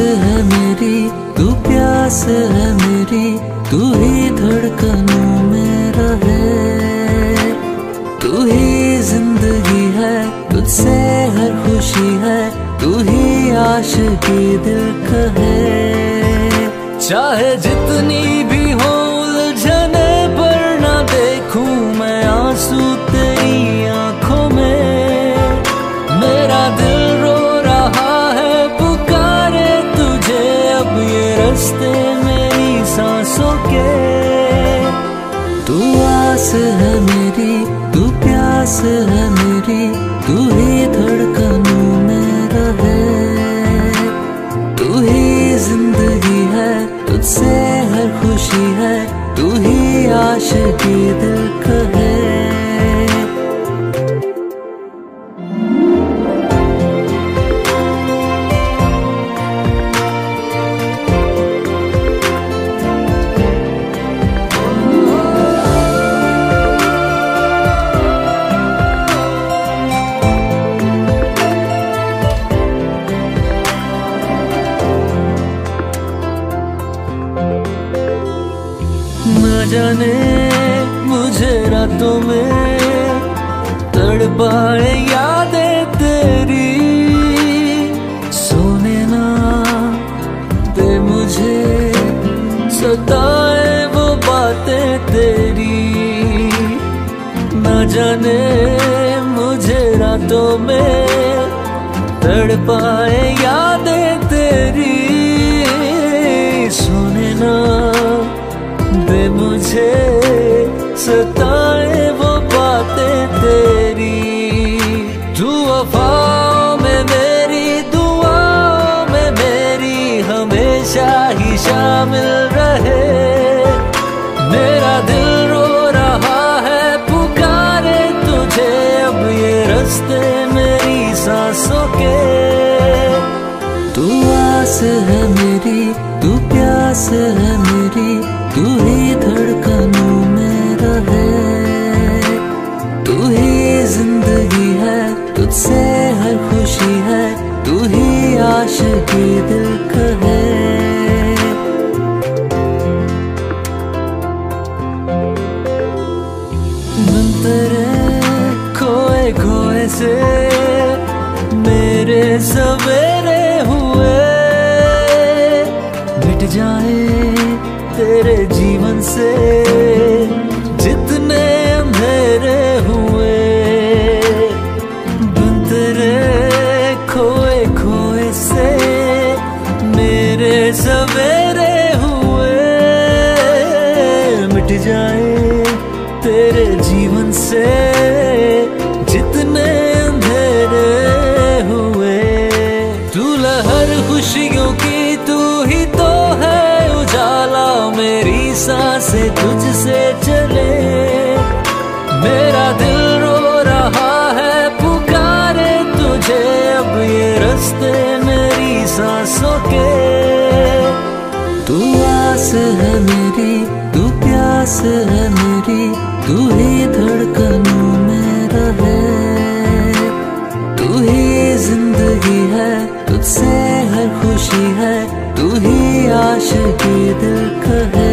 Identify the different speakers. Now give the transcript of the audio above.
Speaker 1: है मेरी, तू प्यास है मेरी, तू ही धड़कनों में रहे। तू ही ज़िंदगी है, तुझसे हर खुशी है, तू ही आश की दिल कहे। चाहे जितनी भी हो तू आस है मेरी तू प्यास है मेरी तू ही धड़कनों जाने मुझे रातों में तड़पाए यादें तेरी। सोने ना दे मुझे, सताए वो बातें तेरी। न जाने मुझे रातों में तड़पाए यादें तेरी। सोने ना मुझे सताए वो बातें तेरी। तू वफाओं में मेरी, दुआओं में मेरी हमेशा ही शामिल रहे। मेरा दिल रो रहा है, पुकारे तुझे अब ये रस्ते मेरी सांसों के। तू आस है मेरी, तू प्यास है मेरी, तू ही धड़कनों में रहे। तू ही ज़िंदगी है, तुझसे हर खुशी है, तू ही आशिकी दिल कहे। बिन तेरे खोए खोए से मेरे सवेरे जाए तेरे जीवन से, जितने अंधेरे हुए बिन तेरे खोए खोए से मेरे सवेरे हुए। मिट जाए तेरे जीवन से, जितने अंधेरे हुए। तू लहर खुशियों तुझसे चले। मेरा दिल रो रहा है, पुकारे तुझे। अब ये रस्ते मेरी सांसों के। तू आस है मेरी, तू प्यास है मेरी, तू ही धड़कनों में रहे। तू ही ज़िंदगी है, तुझसे हर खुशी है, तू ही आशिकी दिल कहे।